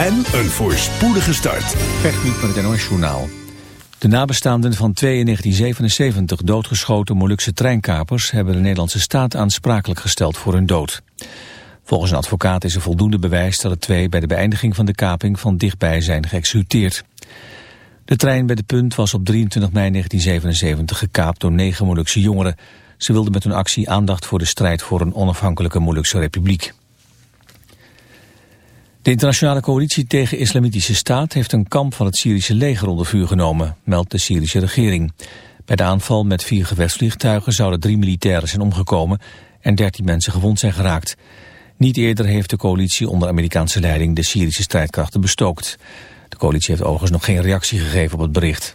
en een voorspoedige start. Gert met het NOS Journaal. De nabestaanden van twee in 1977 doodgeschoten Molukse treinkapers... hebben de Nederlandse staat aansprakelijk gesteld voor hun dood. Volgens een advocaat is er voldoende bewijs dat de twee... bij de beëindiging van de kaping van dichtbij zijn geëxecuteerd. De trein bij de punt was op 23 mei 1977 gekaapt door negen Molukse jongeren. Ze wilden met hun actie aandacht voor de strijd voor een onafhankelijke Molukse republiek. De internationale coalitie tegen islamitische staat heeft een kamp van het Syrische leger onder vuur genomen, meldt de Syrische regering. Bij de aanval met vier gevechtsvliegtuigen zouden drie militairen zijn omgekomen en dertien mensen gewond zijn geraakt. Niet eerder heeft de coalitie onder Amerikaanse leiding de Syrische strijdkrachten bestookt. De coalitie heeft overigens nog geen reactie gegeven op het bericht.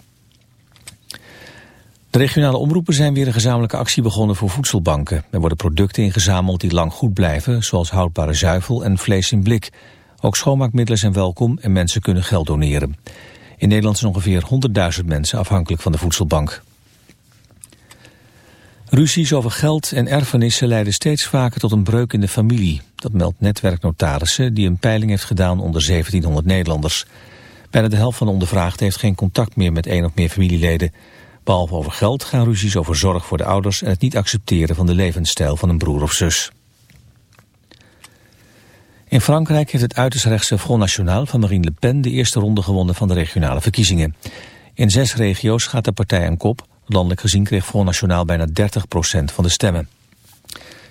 De regionale omroepen zijn weer een gezamenlijke actie begonnen voor voedselbanken. Er worden producten ingezameld die lang goed blijven, zoals houdbare zuivel en vlees in blik. Ook schoonmaakmiddelen zijn welkom en mensen kunnen geld doneren. In Nederland zijn ongeveer 100.000 mensen afhankelijk van de voedselbank. Ruzies over geld en erfenissen leiden steeds vaker tot een breuk in de familie. Dat meldt Netwerk Notarissen, die een peiling heeft gedaan onder 1700 Nederlanders. Bijna de helft van de ondervraagden heeft geen contact meer met één of meer familieleden. Behalve over geld gaan ruzies over zorg voor de ouders en het niet accepteren van de levensstijl van een broer of zus. In Frankrijk heeft het uiterst rechtse Front National van Marine Le Pen de eerste ronde gewonnen van de regionale verkiezingen. In zes regio's gaat de partij aan kop. Landelijk gezien kreeg Front National bijna 30% van de stemmen.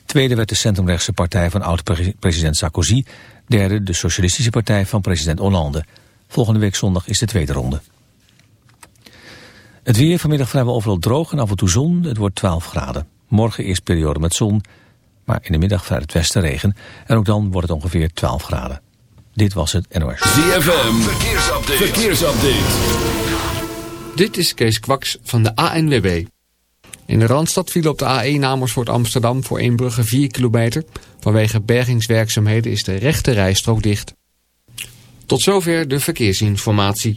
Tweede werd de centrumrechtse partij van oud-president Sarkozy. Derde de socialistische partij van president Hollande. Volgende week zondag is de tweede ronde. Het weer vanmiddag vrijwel overal droog en af en toe zon. Het wordt 12 graden. Morgen eerst periode met zon maar in de middag vanuit het westen regen. En ook dan wordt het ongeveer 12 graden. Dit was het NOS. ZFM, verkeersupdate. verkeersupdate. Dit is Kees Kwaks van de ANWB. In de Randstad viel op de A1 Amersfoort Amsterdam voor Eembrugge 4 kilometer. Vanwege bergingswerkzaamheden is de rechte rijstrook dicht. Tot zover de verkeersinformatie.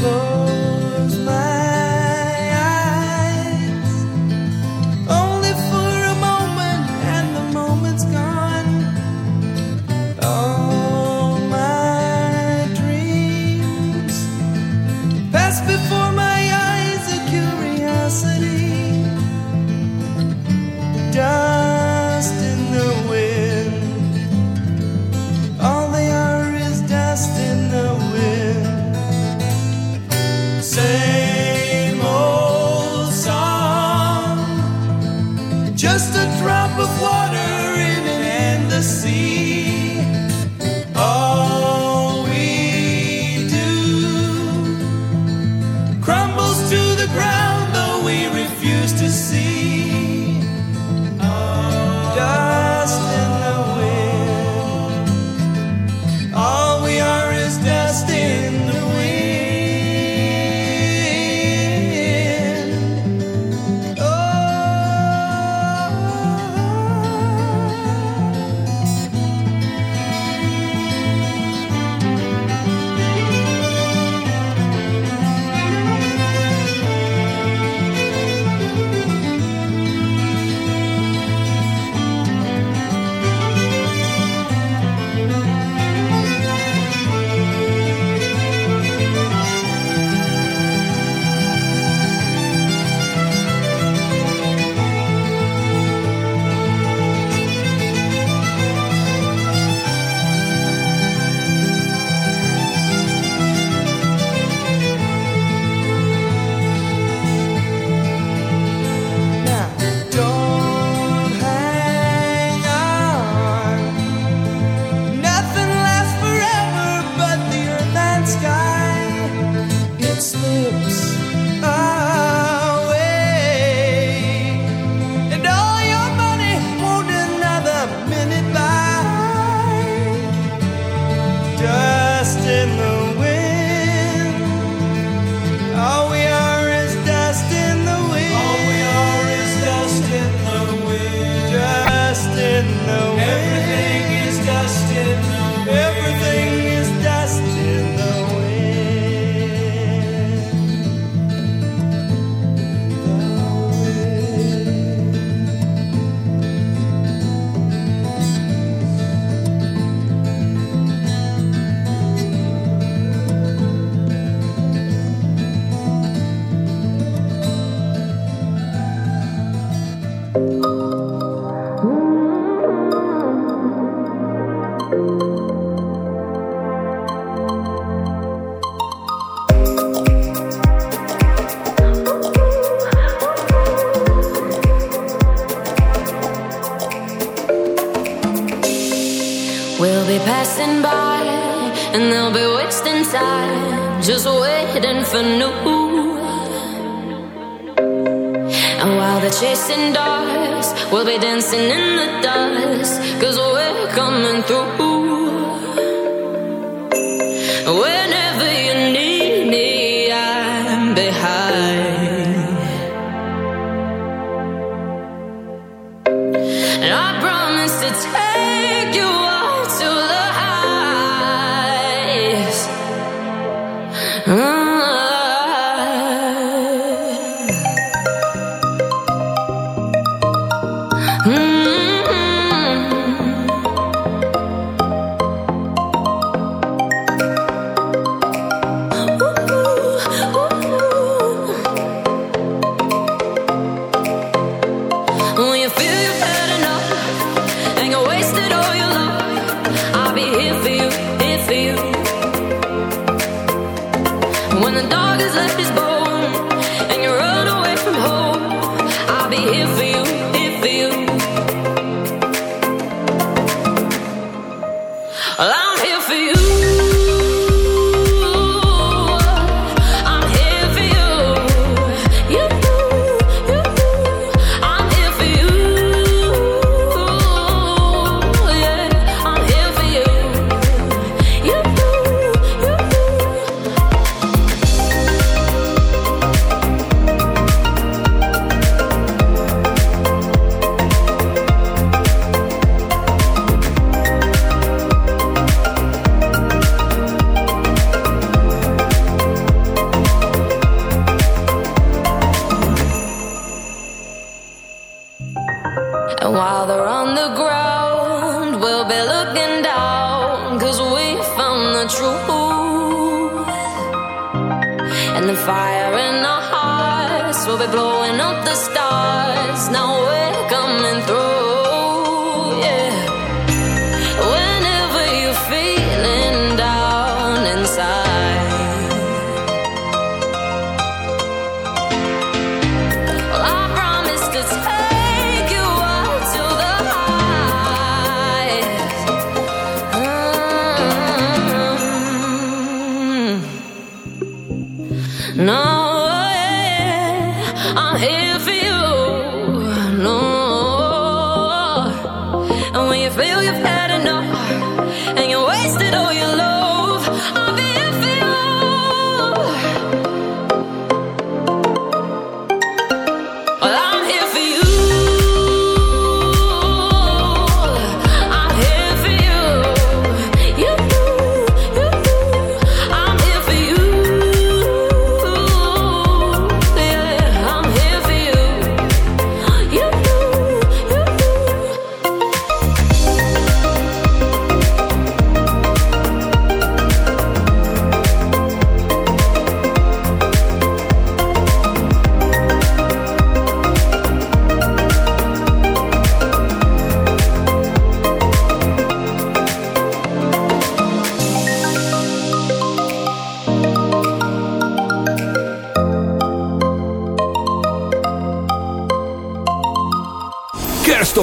close.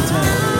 In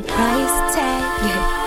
The price tag. I've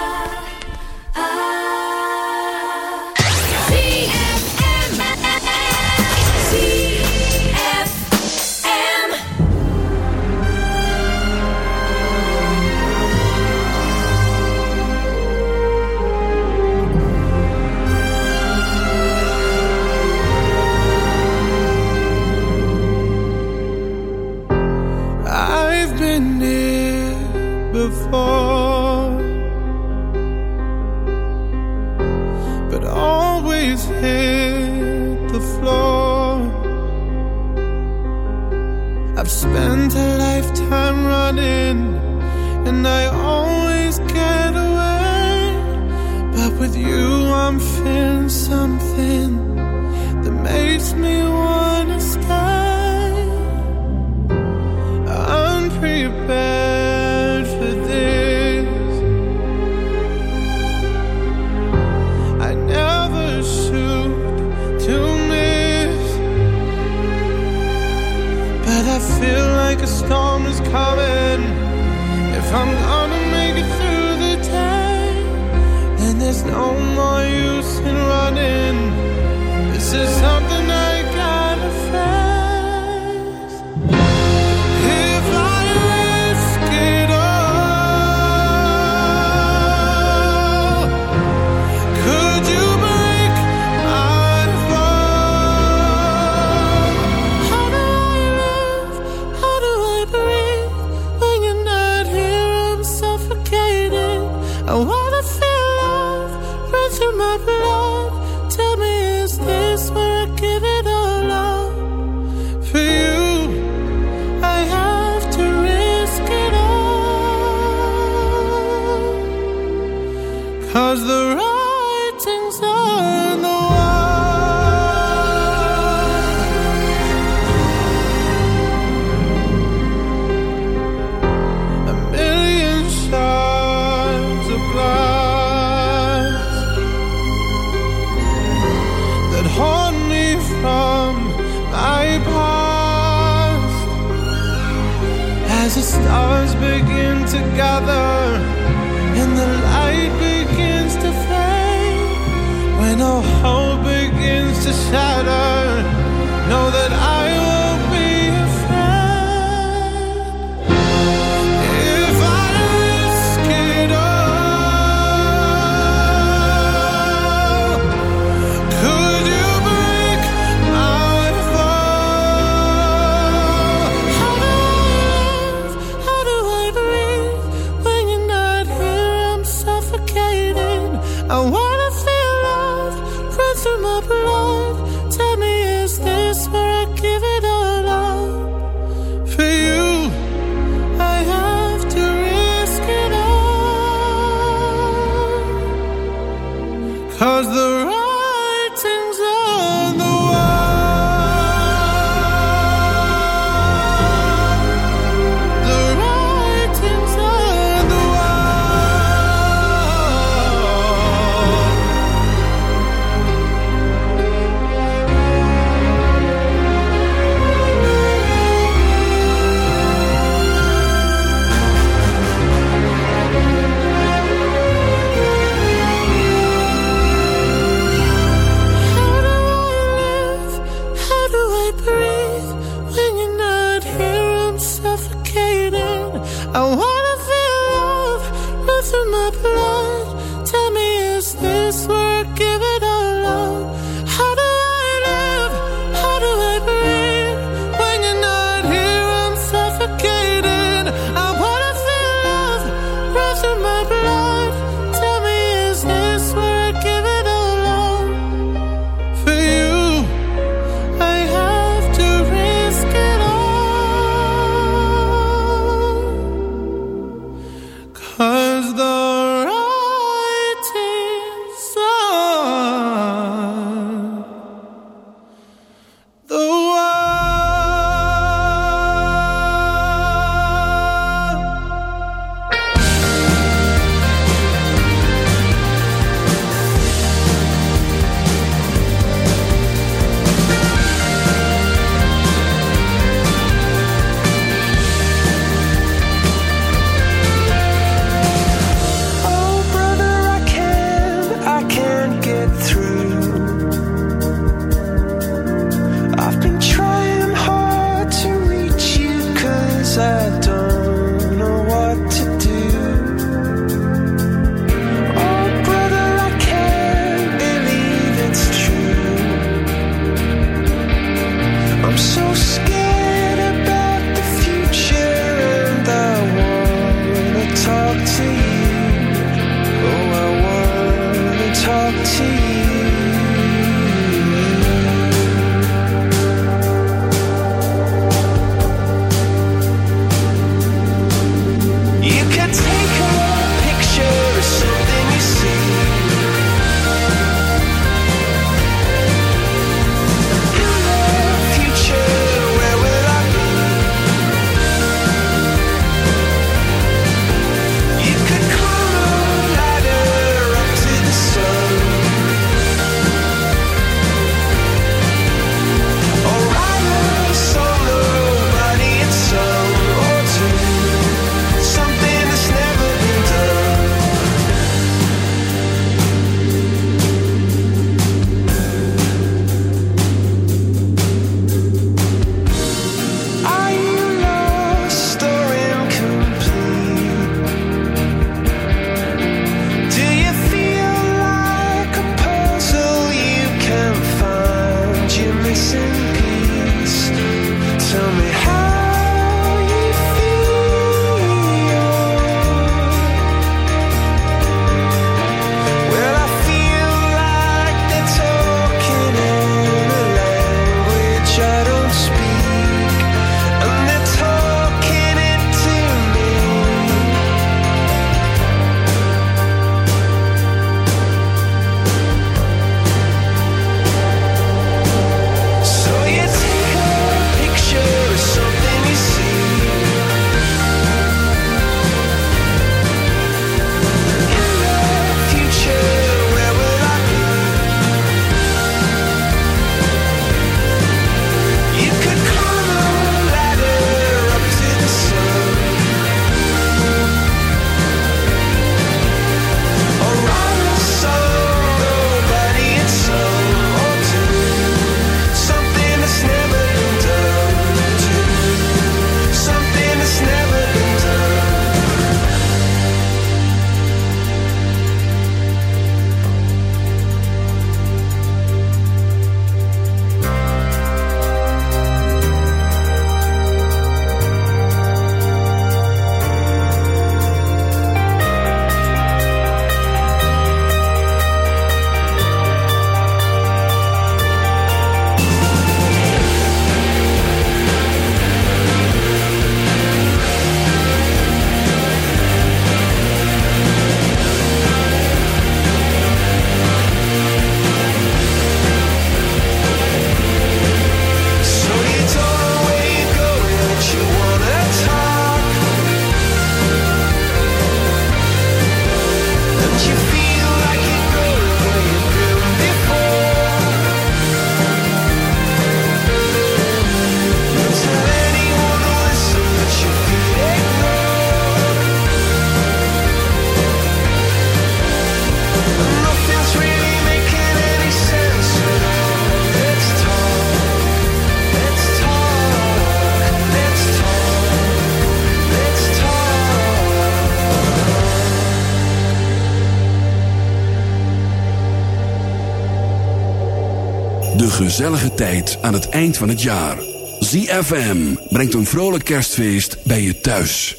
gezellige tijd aan het eind van het jaar. ZFM brengt een vrolijk kerstfeest bij je thuis.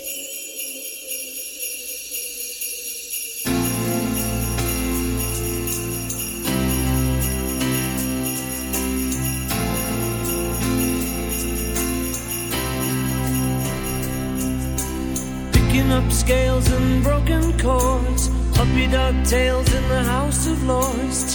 Picking up scales and broken chords, puppy dog tails in the house of lords.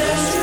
Jesus.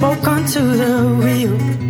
spoke onto the wheel.